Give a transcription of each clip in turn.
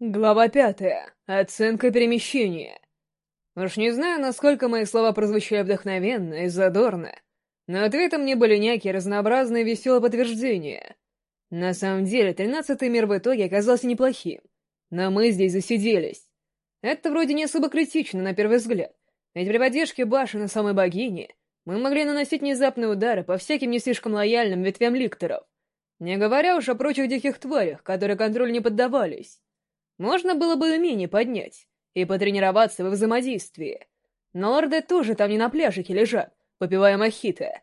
Глава пятая. Оценка перемещения. Уж не знаю, насколько мои слова прозвучали вдохновенно и задорно, но ответом мне были некие разнообразные веселые подтверждения. На самом деле, тринадцатый мир в итоге оказался неплохим, но мы здесь засиделись. Это вроде не особо критично на первый взгляд, ведь при поддержке башен и самой богини мы могли наносить внезапные удары по всяким не слишком лояльным ветвям ликторов, не говоря уж о прочих диких тварях, которые контролю не поддавались. Можно было бы умение поднять и потренироваться во взаимодействии. Но лорды тоже там не на пляжике лежат, попивая мохито.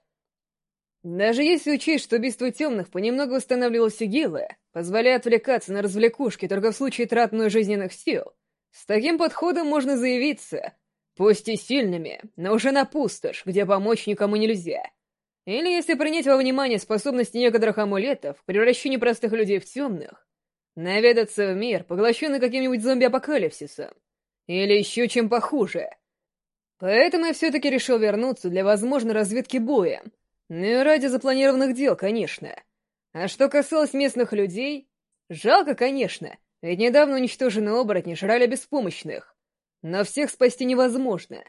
Даже если учесть, что убийство темных понемногу восстанавливало сигилы, позволяя отвлекаться на развлекушки только в случае трат жизненных сил, с таким подходом можно заявиться, пусть и сильными, но уже на пустошь, где помочь никому нельзя. Или если принять во внимание способности некоторых амулетов к превращению простых людей в темных, Наведаться в мир, поглощенный каким-нибудь зомби-апокалипсисом. Или еще чем похуже. Поэтому я все-таки решил вернуться для возможной разведки боя. Ну и ради запланированных дел, конечно. А что касалось местных людей... Жалко, конечно, ведь недавно уничтоженные оборотни жрали беспомощных. Но всех спасти невозможно.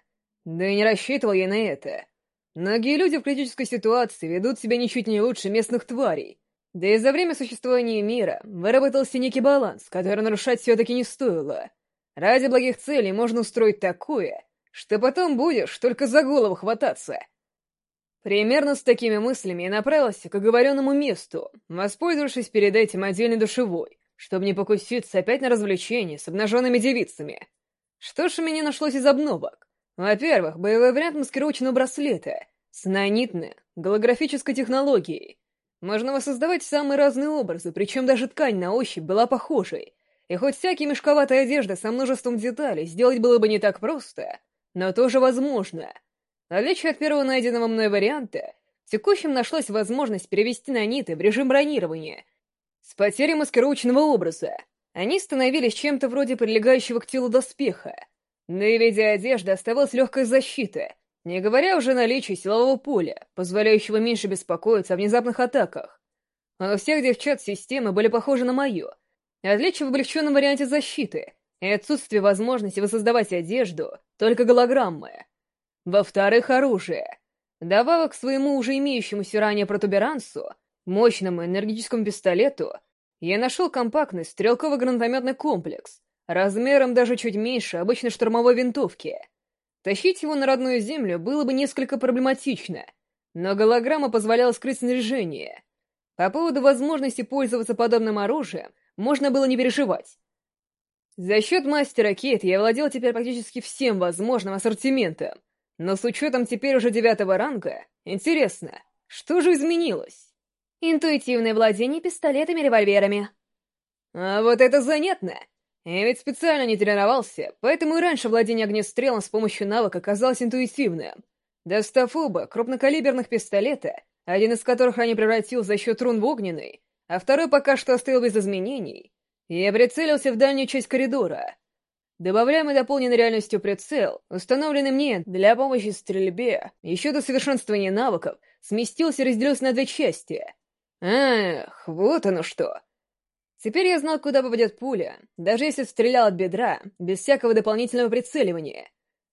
Да и не рассчитывал я на это. Многие люди в критической ситуации ведут себя ничуть не лучше местных тварей. Да и за время существования мира выработался некий баланс, который нарушать все-таки не стоило. Ради благих целей можно устроить такое, что потом будешь только за голову хвататься. Примерно с такими мыслями я направился к оговоренному месту, воспользовавшись перед этим отдельной душевой, чтобы не покуситься опять на развлечения с обнаженными девицами. Что ж меня нашлось из обновок? Во-первых, боевой вариант маскировочного браслета с нанитной голографической технологией — можно воссоздавать самые разные образы, причем даже ткань на ощупь была похожей. И хоть всякие мешковатая одежда со множеством деталей сделать было бы не так просто, но тоже возможно. В отличие от первого найденного мной варианта, в текущем нашлась возможность перевести наниты в режим бронирования с потерей маскировочного образа. Они становились чем-то вроде прилегающего к телу доспеха. Но в виде одежды оставалась легкая защита — не говоря уже о наличии силового поля, позволяющего меньше беспокоиться о внезапных атаках. А у всех девчат системы были похожи на мою. Отличие в облегченном варианте защиты и отсутствие возможности воссоздавать одежду, только голограммы. Во-вторых, оружие. Добавок к своему уже имеющемуся ранее протуберансу, мощному энергетическому пистолету, я нашел компактный стрелковый гранатометный комплекс, размером даже чуть меньше обычной штурмовой винтовки — Тащить его на родную землю было бы несколько проблематично, но голограмма позволяла скрыть снаряжение. По поводу возможности пользоваться подобным оружием можно было не переживать. За счет мастера Кейт я владел теперь практически всем возможным ассортиментом, но с учетом теперь уже девятого ранга, интересно, что же изменилось? Интуитивное владение пистолетами-револьверами. А вот это занятно! Я ведь специально не тренировался, поэтому и раньше владение огнестрелом с помощью навыка казалось интуитивным. Достав оба крупнокалиберных пистолета, один из которых они превратил за счет рун в огненный, а второй пока что оставил без изменений, я прицелился в дальнюю часть коридора. Добавляемый дополненной реальностью прицел, установленный мне для помощи в стрельбе, еще до совершенствования навыков, сместился и разделился на две части. Эх, вот оно что. Теперь я знал, куда попадет пуля, даже если стрелял от бедра, без всякого дополнительного прицеливания.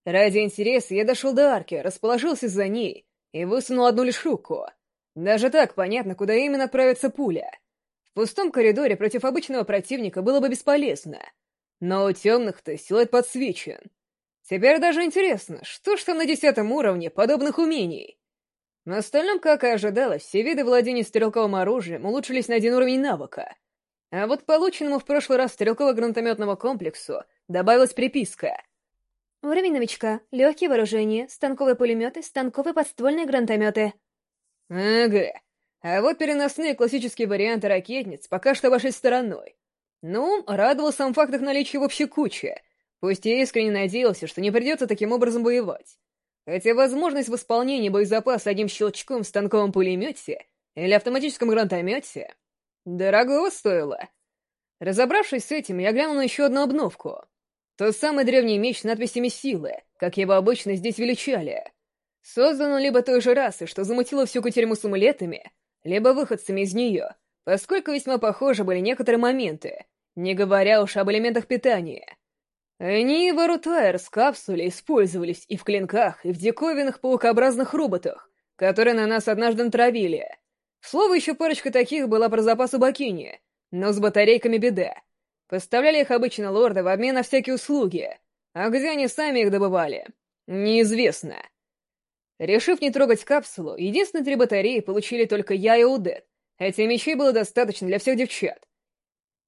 Ради интереса я дошел до арки, расположился за ней и высунул одну лишь руку. Даже так понятно, куда именно отправится пуля. В пустом коридоре против обычного противника было бы бесполезно. Но у темных-то силуэт подсвечен. Теперь даже интересно, что ж там на десятом уровне подобных умений? На остальном, как и ожидалось, все виды владения стрелковым оружием улучшились на один уровень навыка — а вот полученному в прошлый раз стрелково-гранатометному комплексу добавилась приписка. Уровень новичка, легкие вооружения, станковые пулеметы, станковые подствольные гранатометы. Ага. А вот переносные классические варианты ракетниц пока что вашей стороной. Ну, радовал сам факт их наличия в общей куче. Пусть я искренне надеялся, что не придется таким образом воевать. Хотя возможность восполнения боезапаса одним щелчком в станковом пулемете или автоматическом гранатомете Дорогого стоило. Разобравшись с этим, я глянул на еще одну обновку. Тот самый древний меч с надписями «Силы», как его обычно здесь величали. Создан либо той же расы, что замутила всю кутерьму с амулетами, либо выходцами из нее, поскольку весьма похожи были некоторые моменты, не говоря уж об элементах питания. Они в Арутайр с капсулей использовались и в клинках, и в диковинных паукообразных роботах, которые на нас однажды натравили. Слово, еще парочка таких была про запас у Бакини, но с батарейками беда. Поставляли их обычно лорды в обмен на всякие услуги, а где они сами их добывали, неизвестно. Решив не трогать капсулу, единственные три батареи получили только я и Удет. Этих мечей было достаточно для всех девчат.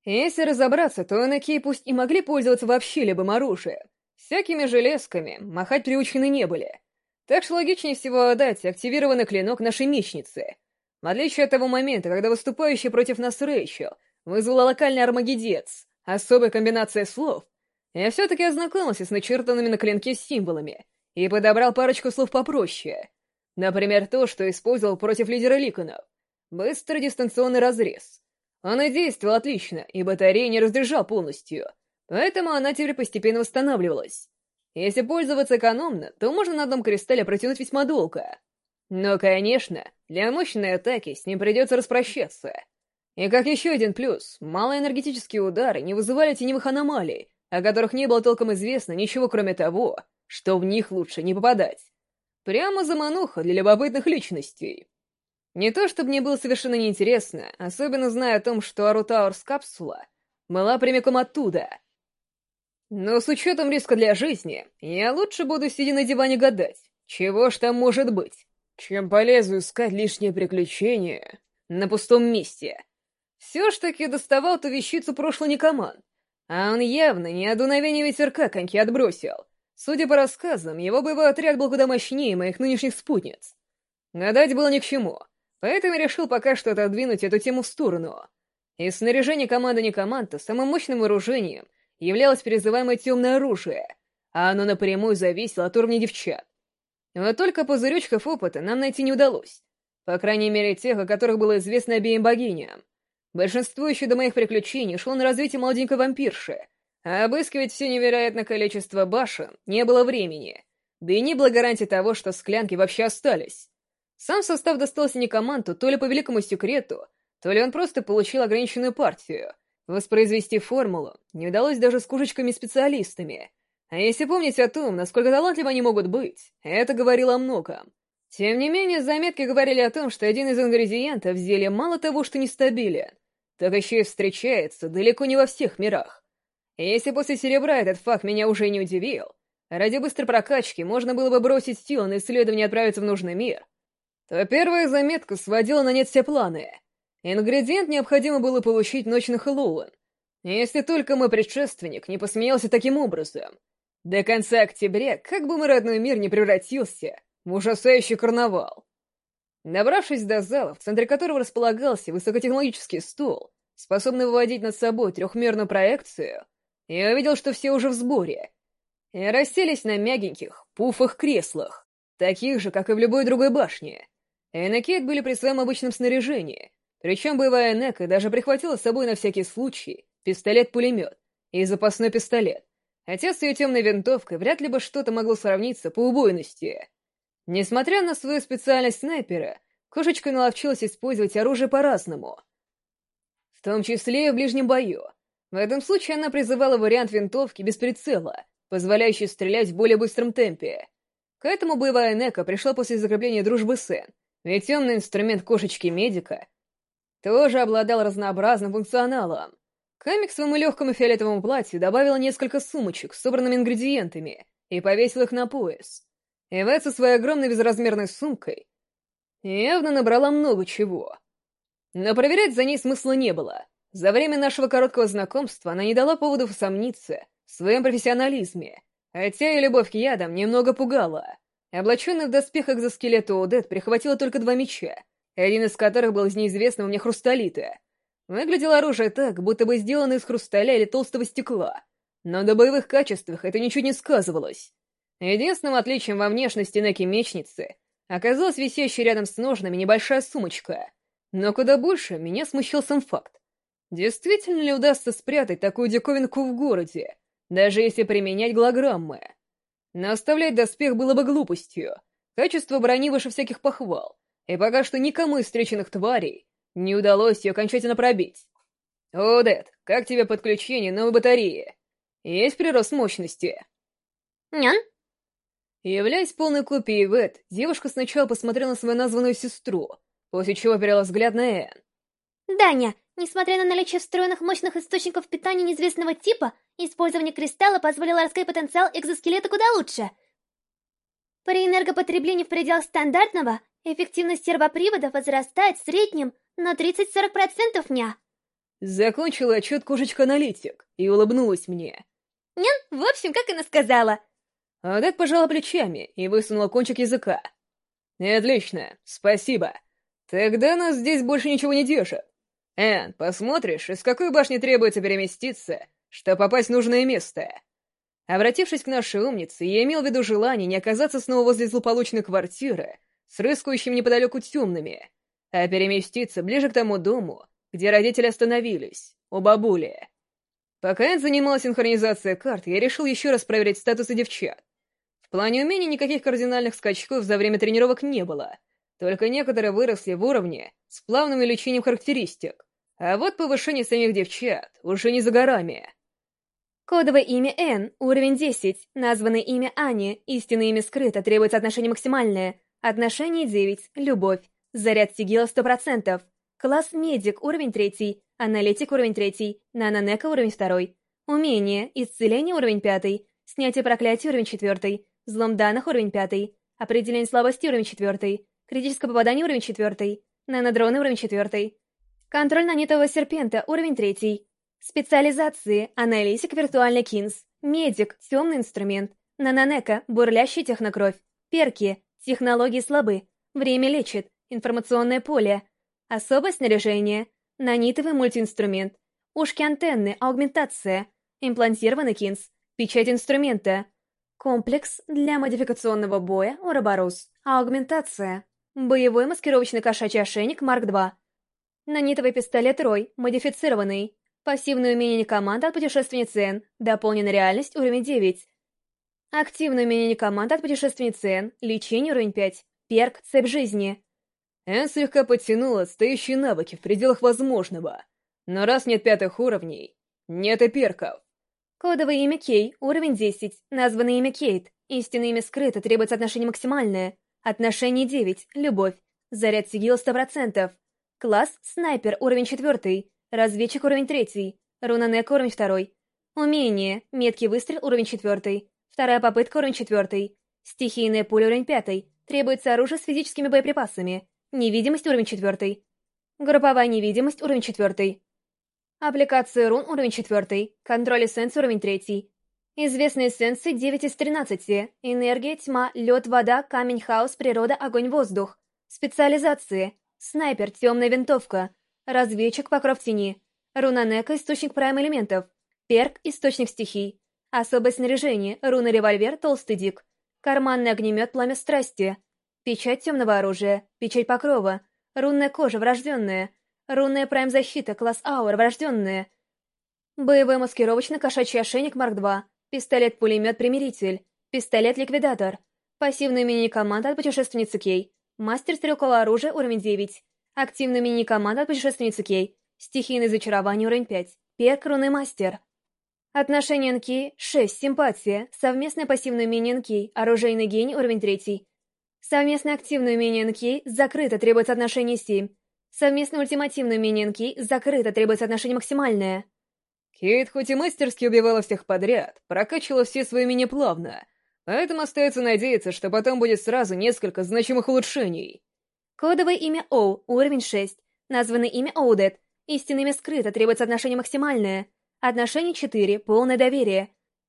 Если разобраться, то инаки пусть и могли пользоваться вообще любым оружием. Всякими железками махать приучены не были. Так что логичнее всего отдать активированный клинок нашей мечницы. В отличие от того момента, когда выступающий против нас Рэйчел вызвала локальный армагедец, особая комбинация слов, я все-таки ознакомился с начертанными на клинке символами и подобрал парочку слов попроще. Например, то, что использовал против лидера Ликонов. Быстрый дистанционный разрез. Он и действовал отлично, и батарея не разряжал полностью, поэтому она теперь постепенно восстанавливалась. Если пользоваться экономно, то можно на одном кристалле протянуть весьма долго. Но, конечно, для мощной атаки с ним придется распрощаться. И как еще один плюс, малые энергетические удары не вызывали теневых аномалий, о которых не было толком известно ничего кроме того, что в них лучше не попадать. Прямо замануха для любопытных личностей. Не то чтобы мне было совершенно неинтересно, особенно зная о том, что Арутаурс капсула была прямиком оттуда. Но с учетом риска для жизни, я лучше буду сидя на диване гадать, чего ж там может быть, чем полезу искать лишние приключения на пустом месте. Все ж таки доставал ту вещицу прошлый Никоман, а он явно не о дуновении ветерка коньки отбросил. Судя по рассказам, его боевой отряд был куда мощнее моих нынешних спутниц. Гадать было ни к чему — Поэтому решил пока что отодвинуть эту тему в сторону. Из снаряжения команды Некоманта самым мощным вооружением являлось призываемое темное оружие, а оно напрямую зависело от уровня девчат. Вот только пузырючков опыта нам найти не удалось. По крайней мере, тех, о которых было известно обеим богиням. Большинство еще до моих приключений шло на развитие молоденькой вампирши, а обыскивать все невероятное количество башен не было времени. Да и не было гарантии того, что склянки вообще остались. Сам состав достался не команду, то ли по великому секрету, то ли он просто получил ограниченную партию. Воспроизвести формулу не удалось даже с кушечками-специалистами. А если помнить о том, насколько талантливы они могут быть, это говорило о многом. Тем не менее, заметки говорили о том, что один из ингредиентов в зелье мало того, что нестабилен, так еще и встречается далеко не во всех мирах. И если после серебра этот факт меня уже не удивил, ради быстрой прокачки можно было бы бросить силы на исследование и отправиться в нужный мир, то первая заметка сводила на нет все планы. Ингредиент необходимо было получить ночь на Хэллоуин. Если только мой предшественник не посмеялся таким образом. До конца октября, как бы мой родной мир не превратился в ужасающий карнавал. Добравшись до зала, в центре которого располагался высокотехнологический стол, способный выводить над собой трехмерную проекцию, я увидел, что все уже в сборе, и расселись на мягеньких, пуфах креслах, таких же, как и в любой другой башне. Энакейт были при своем обычном снаряжении, причем боевая Энека даже прихватила с собой на всякий случай пистолет-пулемет и запасной пистолет, хотя с ее темной винтовкой вряд ли бы что-то могло сравниться по убойности. Несмотря на свою специальность снайпера, кошечка наловчилась использовать оружие по-разному. В том числе и в ближнем бою. В этом случае она призывала вариант винтовки без прицела, позволяющий стрелять в более быстром темпе. К этому боевая Нека пришла после закрепления дружбы Сен — ведь темный инструмент кошечки-медика тоже обладал разнообразным функционалом. Камик своему легкому фиолетовому платью добавила несколько сумочек с собранными ингредиентами и повесил их на пояс. Ивет со своей огромной безразмерной сумкой явно набрала много чего. Но проверять за ней смысла не было. За время нашего короткого знакомства она не дала поводов усомниться в своем профессионализме, хотя и любовь к ядам немного пугала. Облаченный в доспех экзоскелета Одет прихватила только два меча, один из которых был из неизвестного мне хрусталита. Выглядело оружие так, будто бы сделано из хрусталя или толстого стекла, но до боевых качествах это ничуть не сказывалось. Единственным отличием во внешности Неки-мечницы оказалась висящая рядом с ножнами небольшая сумочка. Но куда больше меня смущал сам факт. Действительно ли удастся спрятать такую диковинку в городе, даже если применять голограммы? Но оставлять доспех было бы глупостью. Качество брони выше всяких похвал, и пока что никому из встреченных тварей не удалось ее окончательно пробить. Одет, как тебе подключение новой батареи? Есть прирост мощности? Нян? Являясь полной копией Вэт, девушка сначала посмотрела на свою названную сестру, после чего перела взгляд на Энн. Даня, несмотря на наличие встроенных мощных источников питания неизвестного типа, использование кристалла позволило раскрыть потенциал экзоскелета куда лучше. При энергопотреблении в пределах стандартного, эффективность сервоприводов возрастает в среднем на 30-40% дня. Закончила отчет кошечка-аналитик и улыбнулась мне. Нян, в общем, как она сказала. Адет пожала плечами и высунула кончик языка. «Отлично, спасибо. Тогда нас здесь больше ничего не держит. Эн, посмотришь, из какой башни требуется переместиться, чтобы попасть в нужное место?» Обратившись к нашей умнице, я имел в виду желание не оказаться снова возле злополучной квартиры с рыскающими неподалеку темными, а переместиться ближе к тому дому, где родители остановились, у бабули. Пока Энн занималась синхронизацией карт, я решил еще раз проверить статусы девчат. В плане умений никаких кардинальных скачков за время тренировок не было, только некоторые выросли в уровне с плавным увеличением характеристик, а вот повышение самих девчат уже не за горами. Кодовое имя Н, уровень 10, названное имя Ани, истинное имя скрыто, требуется отношение максимальное, отношение 9, любовь, заряд сигила 100%, класс медик, уровень 3, аналитик, уровень 3, нанонека, уровень 2, умение, исцеление, уровень 5, снятие проклятия, уровень 4, Взлом данных уровень 5. Определение слабости уровень 4. Критическое попадание уровень 4. Нанодроны уровень 4. Контроль нанитого серпента уровень 3. Специализации. Аналитик виртуальный кинс. Медик. Темный инструмент. Нанонека. Бурлящая технокровь. Перки. Технологии слабы. Время лечит. Информационное поле. Особое снаряжение. Нанитовый мультиинструмент. Ушки-антенны. Аугментация. Имплантированный кинс. Печать инструмента. Комплекс для модификационного боя Уроборос. Аугментация. Боевой маскировочный кошачий ошейник Марк-2. Нанитовый пистолет Рой, модифицированный. Пассивное умение команда от путешественницы Н. Дополненная реальность уровень 9. Активное умение команда от путешественницы Н. Лечение уровень 5. Перк цепь жизни. Эн слегка подтянула отстающие навыки в пределах возможного. Но раз нет пятых уровней, нет и перков. Кодовое имя Кей, уровень 10. Названное имя Кейт. Истинное имя скрыто, требуется отношение максимальное. Отношение 9. Любовь. Заряд сигила 100%. Класс Снайпер, уровень 4. Разведчик, уровень 3. Рунанек, уровень 2. Умение. Меткий выстрел, уровень 4. Вторая попытка, уровень 4. Стихийная пуля, уровень 5. Требуется оружие с физическими боеприпасами. Невидимость, уровень 4. Групповая невидимость, уровень 4. Аппликация рун уровень 4, контроль эссенции уровень 3. Известные эссенции 9 из 13, энергия, тьма, лед, вода, камень, хаос, природа, огонь, воздух. Специализации. Снайпер, темная винтовка. Разведчик, покров тени. Руна Нека, источник прайм элементов. Перк, источник стихий. Особое снаряжение, руна револьвер, толстый дик. Карманный огнемет, пламя страсти. Печать темного оружия, печать покрова. Рунная кожа, врожденная. Рунная прайм-защита, класс аур, врожденная. Боевой маскировочный кошачий ошейник Марк-2. Пистолет-пулемет-примиритель. Пистолет-ликвидатор. Пассивная мини-команда от путешественницы Кей. Мастер стрелкового оружия уровень 9. Активная мини-команда от путешественницы Кей. Стихийное зачарование уровень 5. Перк руны мастер. Отношение НК 6. Симпатия. Совместное пассивное умение НК. Оружейный гений уровень 3. Совместное активное умение НК. Закрыто. Требуется отношение 7. Совместное ультимативное умение Нки закрыто, требуется отношение максимальное. Кейт хоть и мастерски убивала всех подряд, прокачивала все свои умения плавно, поэтому остается надеяться, что потом будет сразу несколько значимых улучшений. Кодовое имя Оу, уровень 6. Названное имя Оудет. Истинное имя скрыто, требуется отношение максимальное. Отношение 4, полное доверие.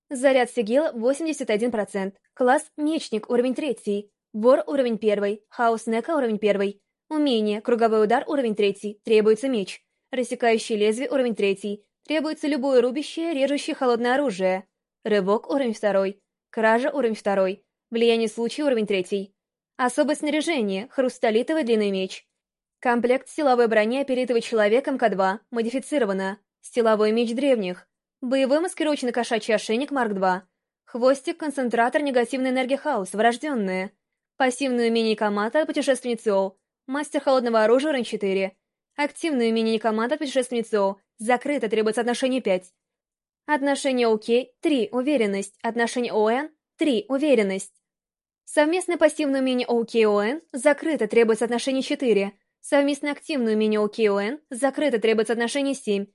Заряд сигила 81%. Класс Мечник, уровень 3. Вор, уровень 1. Хаос Нека, уровень 1. Умение. Круговой удар уровень третий. Требуется меч. Рассекающий лезвие уровень третий. Требуется любое рубящее, режущее холодное оружие. Рывок уровень второй. Кража уровень второй. Влияние случая уровень третий. Особое снаряжение. Хрусталитовый длинный меч. Комплект силовой брони оперитого человеком К2. Модифицировано. Силовой меч древних. Боевой маскировочный кошачий ошейник Марк-2. Хвостик, концентратор негативной энергии хаос, врожденная. Пассивное умение комата путешественницы О. Мастер холодного оружия уровень 4. Активное умение команда путешественницы О. Закрыто, требуется отношение 5. Отношение ОК — 3, уверенность. Отношение ОН — 3, уверенность. Совместное пассивное умение ОК-ОН — закрыто, требуется отношение 4. Совместное активное умение ОК-ОН — закрыто, требуется отношение 7.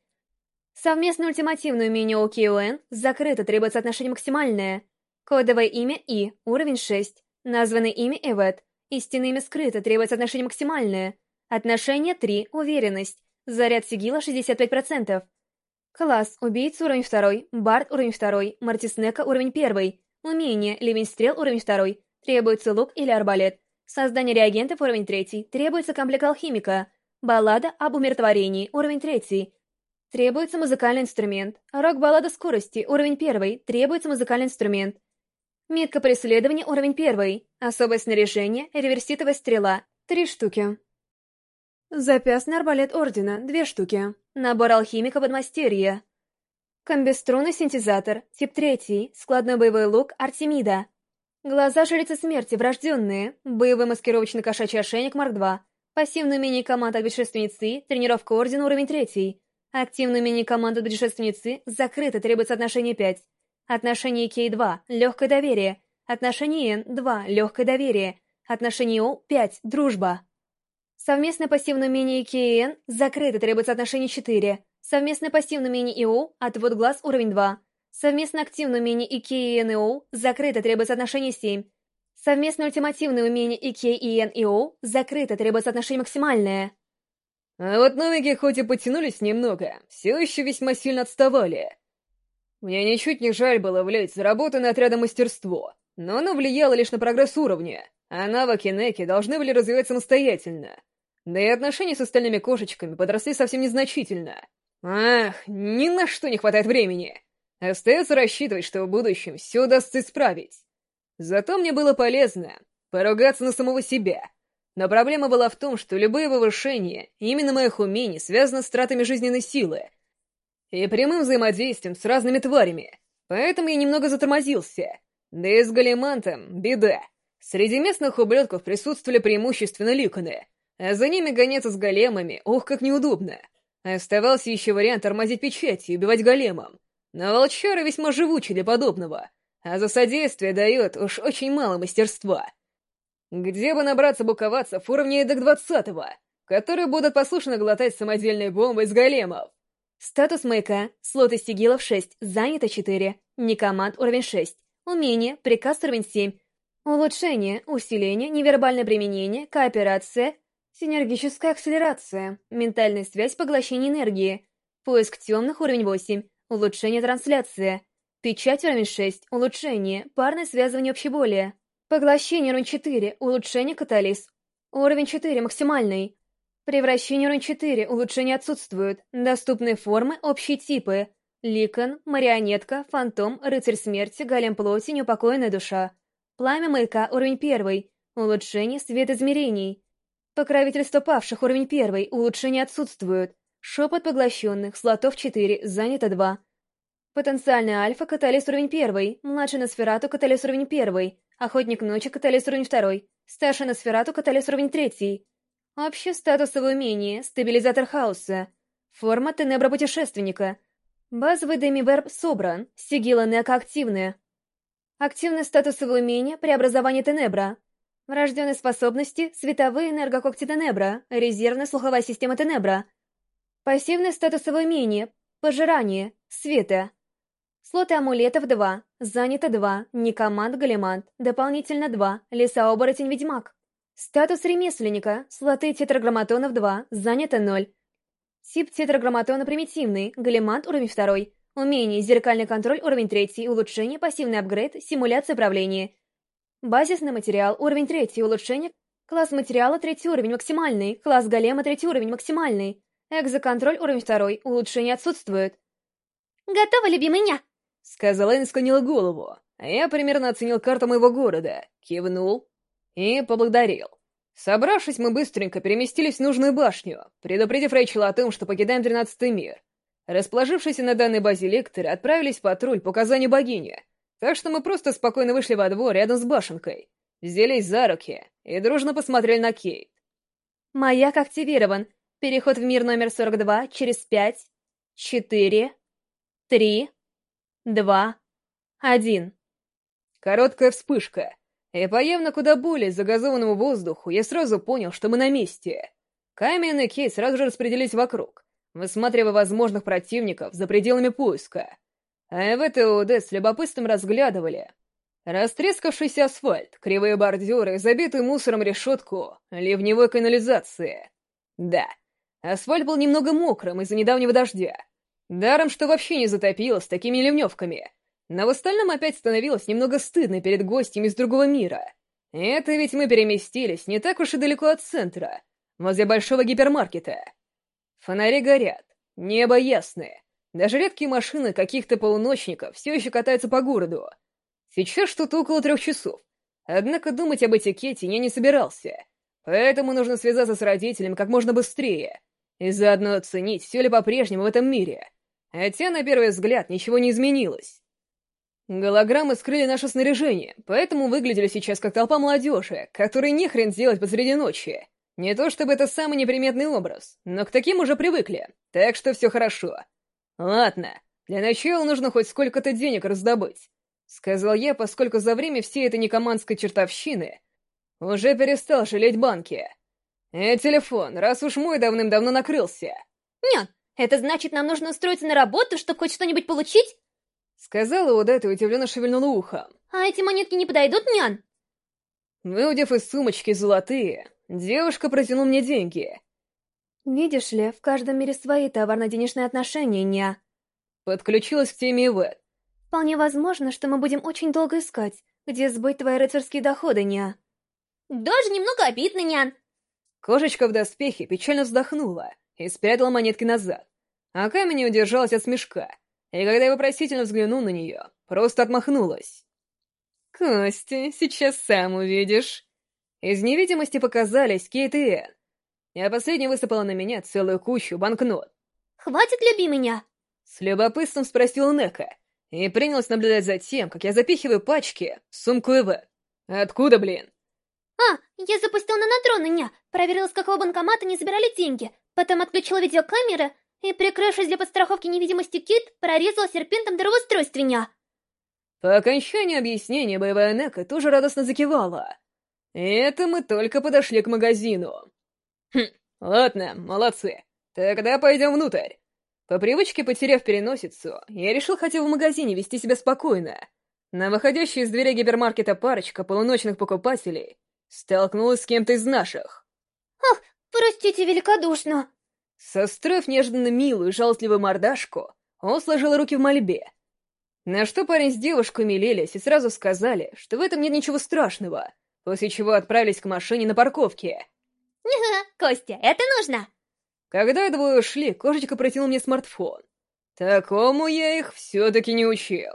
Совместное ультимативное умение ОК-ОН — закрыто, требуется отношение максимальное. Кодовое имя И, уровень 6. Названное имя Эвет. Истинное имя скрыто, требуется отношение максимальное. Отношение 3, уверенность. Заряд сигила 65%. Класс, убийца уровень 2, бард уровень 2, мартиснека уровень 1. Умение, ливень стрел уровень 2. Требуется лук или арбалет. Создание реагентов уровень 3. Требуется комплект алхимика. Баллада об умиротворении уровень 3. Требуется музыкальный инструмент. Рок-баллада скорости уровень 1. Требуется музыкальный инструмент. Метка преследования уровень 1. Особое снаряжение, реверситовая стрела. 3 штуки. Запястный арбалет Ордена — 2 штуки. Набор алхимика подмастерья. Комбиструнный синтезатор, тип 3, складной боевой лук Артемида. Глаза жрицы смерти, врожденные, боевой маскировочный кошачий ошейник Марк-2, пассивное умение команд от предшественницы, тренировка Ордена уровень 3, активное умение команд от предшественницы, закрыто, требуется отношение 5, отношение К2, легкое доверие, отношение Н, 2, легкое доверие, отношение О, 5, дружба. Совместное пассивное умение КН закрыто, требуется отношение 4. Совместное пассивное умение ИО отвод глаз уровень 2. Совместно активное умение ИК и ИО закрыто, требуется отношение 7. Совместное ультимативное умение ИК и ИО закрыто, требуется отношение максимальное. А вот новенькие хоть и потянулись немного, все еще весьма сильно отставали. Мне ничуть не жаль было влить заработанное отрядом мастерство, но оно влияло лишь на прогресс уровня, а навыки Неки должны были развивать самостоятельно. Да и отношения с остальными кошечками подросли совсем незначительно. Ах, ни на что не хватает времени. Остается рассчитывать, что в будущем все удастся исправить. Зато мне было полезно поругаться на самого себя. Но проблема была в том, что любые повышения именно моих умений связаны с тратами жизненной силы и прямым взаимодействием с разными тварями. Поэтому я немного затормозился. Да и с Галимантом беда. Среди местных ублюдков присутствовали преимущественно ликоны — а за ними гоняться с големами, ох, как неудобно. Оставался еще вариант тормозить печать и убивать големом. Но волчары весьма живучи для подобного, а за содействие дает уж очень мало мастерства. Где бы набраться буковаться уровня эдак двадцатого, которые будут послушно глотать самодельные бомбы из големов? Статус маяка. Слоты сигилов 6. Занято 4. Некоманд уровень 6. Умение. Приказ уровень 7. Улучшение. Усиление. Невербальное применение. Кооперация. Синергическая акселерация, ментальная связь поглощения энергии, поиск темных уровень 8, улучшение трансляции, печать уровень 6, улучшение, парное связывание общеболия, поглощение уровень 4, улучшение катализ, уровень 4 максимальный, превращение уровень 4, улучшение отсутствуют, доступные формы, общие типы, ликон, марионетка, фантом, рыцарь смерти, голем плоти, неупокоенная душа, пламя маяка уровень 1, улучшение свет измерений, Покровительство павших, уровень первый, улучшения отсутствуют. Шепот поглощенных, слотов 4, занято 2. Потенциальный альфа, каталист уровень первый, младший Носферату, каталист уровень первый, охотник ночи, каталист уровень второй, старший Носферату, каталист уровень третий. Общее статусовое умение, стабилизатор хаоса, форма Тенебра путешественника. Базовый демиверб собран, сигила Нека активная. Активное статусовое умение, преобразование Тенебра, Врожденные способности — световые энергокогти Тенебра, резервная слуховая система Тенебра. Пассивное статусовое умение — пожирание, света. Слоты амулетов 2, занято 2, некоманд Галимант, дополнительно 2, лесооборотень Ведьмак. Статус ремесленника, слоты тетраграмматонов 2, занято 0. Тип тетраграмматона примитивный, Галимант уровень 2. Умение, зеркальный контроль уровень 3, улучшение, пассивный апгрейд, симуляция управления. Базисный материал, уровень третий, улучшение. Класс материала, третий уровень, максимальный. Класс голема, третий уровень, максимальный. Экзоконтроль, уровень второй, улучшение отсутствует. «Готово, любимый ня!» Сказала и склонила голову. Я примерно оценил карту моего города, кивнул и поблагодарил. Собравшись, мы быстренько переместились в нужную башню, предупредив Рэйчела о том, что покидаем тринадцатый мир. Расположившись на данной базе лекторы отправились в патруль по указанию богини — так что мы просто спокойно вышли во двор рядом с башенкой, взялись за руки и дружно посмотрели на Кейт. «Маяк активирован. Переход в мир номер 42 через 5, четыре, три, два, один. Короткая вспышка, и по явно куда более загазованному воздуху я сразу понял, что мы на месте. Каменный кейс сразу же распределились вокруг, высматривая возможных противников за пределами поиска. А в ВТУД с любопытством разглядывали растрескавшийся асфальт, кривые бордюры, забитую мусором решетку, ливневой канализации. Да, асфальт был немного мокрым из-за недавнего дождя. Даром, что вообще не затопило с такими ливневками. Но в остальном опять становилось немного стыдно перед гостями из другого мира. Это ведь мы переместились не так уж и далеко от центра, возле большого гипермаркета. Фонари горят, небо ясное. Даже редкие машины каких-то полуночников все еще катаются по городу. Сейчас что-то около трех часов. Однако думать об этикете я не собирался. Поэтому нужно связаться с родителями как можно быстрее и заодно оценить, все ли по-прежнему в этом мире. Хотя, на первый взгляд, ничего не изменилось. Голограммы скрыли наше снаряжение, поэтому выглядели сейчас как толпа молодежи, которой не хрен сделать посреди ночи. Не то чтобы это самый неприметный образ, но к таким уже привыкли, так что все хорошо. Ладно, для начала нужно хоть сколько-то денег раздобыть. Сказал я, поскольку за время всей этой некомандской чертовщины уже перестал жалеть банки. И телефон, раз уж мой давным-давно накрылся. Нет, это значит, нам нужно устроиться на работу, чтобы хоть что-нибудь получить? Сказала Удета и удивленно шевельнула ухом. А эти монетки не подойдут, нян? Выудив из сумочки золотые, Девушка протянула мне деньги. «Видишь ли, в каждом мире свои товарно-денежные отношения, ня». Подключилась к теме Ивет. «Вполне возможно, что мы будем очень долго искать, где сбыть твои рыцарские доходы, ня». «Даже немного обидно, нян». Кошечка в доспехе печально вздохнула и спрятала монетки назад, а камень не удержалась от смешка, и когда я вопросительно взглянул на нее, просто отмахнулась. «Костя, сейчас сам увидишь». Из невидимости показались Кейт и Энн. А последняя высыпала на меня целую кучу банкнот. «Хватит, люби меня!» С любопытством спросил Нека и принялась наблюдать за тем, как я запихиваю пачки в сумку Эве. «Откуда, блин?» «А, я запустил на натрон, ня. Проверила, с какого банкомата не забирали деньги. Потом отключила видеокамеры и, прикрывшись для подстраховки невидимости Кит, прорезала серпентом дырвоустройстве, ня». По окончании объяснения боевая Нека тоже радостно закивала. Это мы только подошли к магазину. Хм, ладно, молодцы. Тогда пойдем внутрь. По привычке, потеряв переносицу, я решил хотя в магазине вести себя спокойно. На выходящей из двери гипермаркета парочка полуночных покупателей столкнулась с кем-то из наших. «Ах, простите великодушно!» Состроив неожиданно милую и жалостливую мордашку, он сложил руки в мольбе. На что парень с девушкой милелись и сразу сказали, что в этом нет ничего страшного, после чего отправились к машине на парковке. Костя, это нужно!» Когда двое ушли, кошечка протянул мне смартфон. Такому я их все-таки не учил.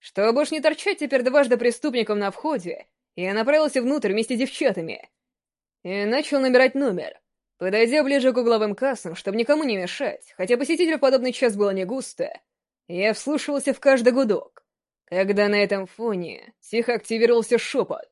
Чтобы уж не торчать теперь дважды преступником на входе, я направился внутрь вместе с девчатами. И начал набирать номер. Подойдя ближе к угловым кассам, чтобы никому не мешать, хотя посетителей в подобный час было не густо, я вслушивался в каждый гудок. Когда на этом фоне тихо активировался шепот.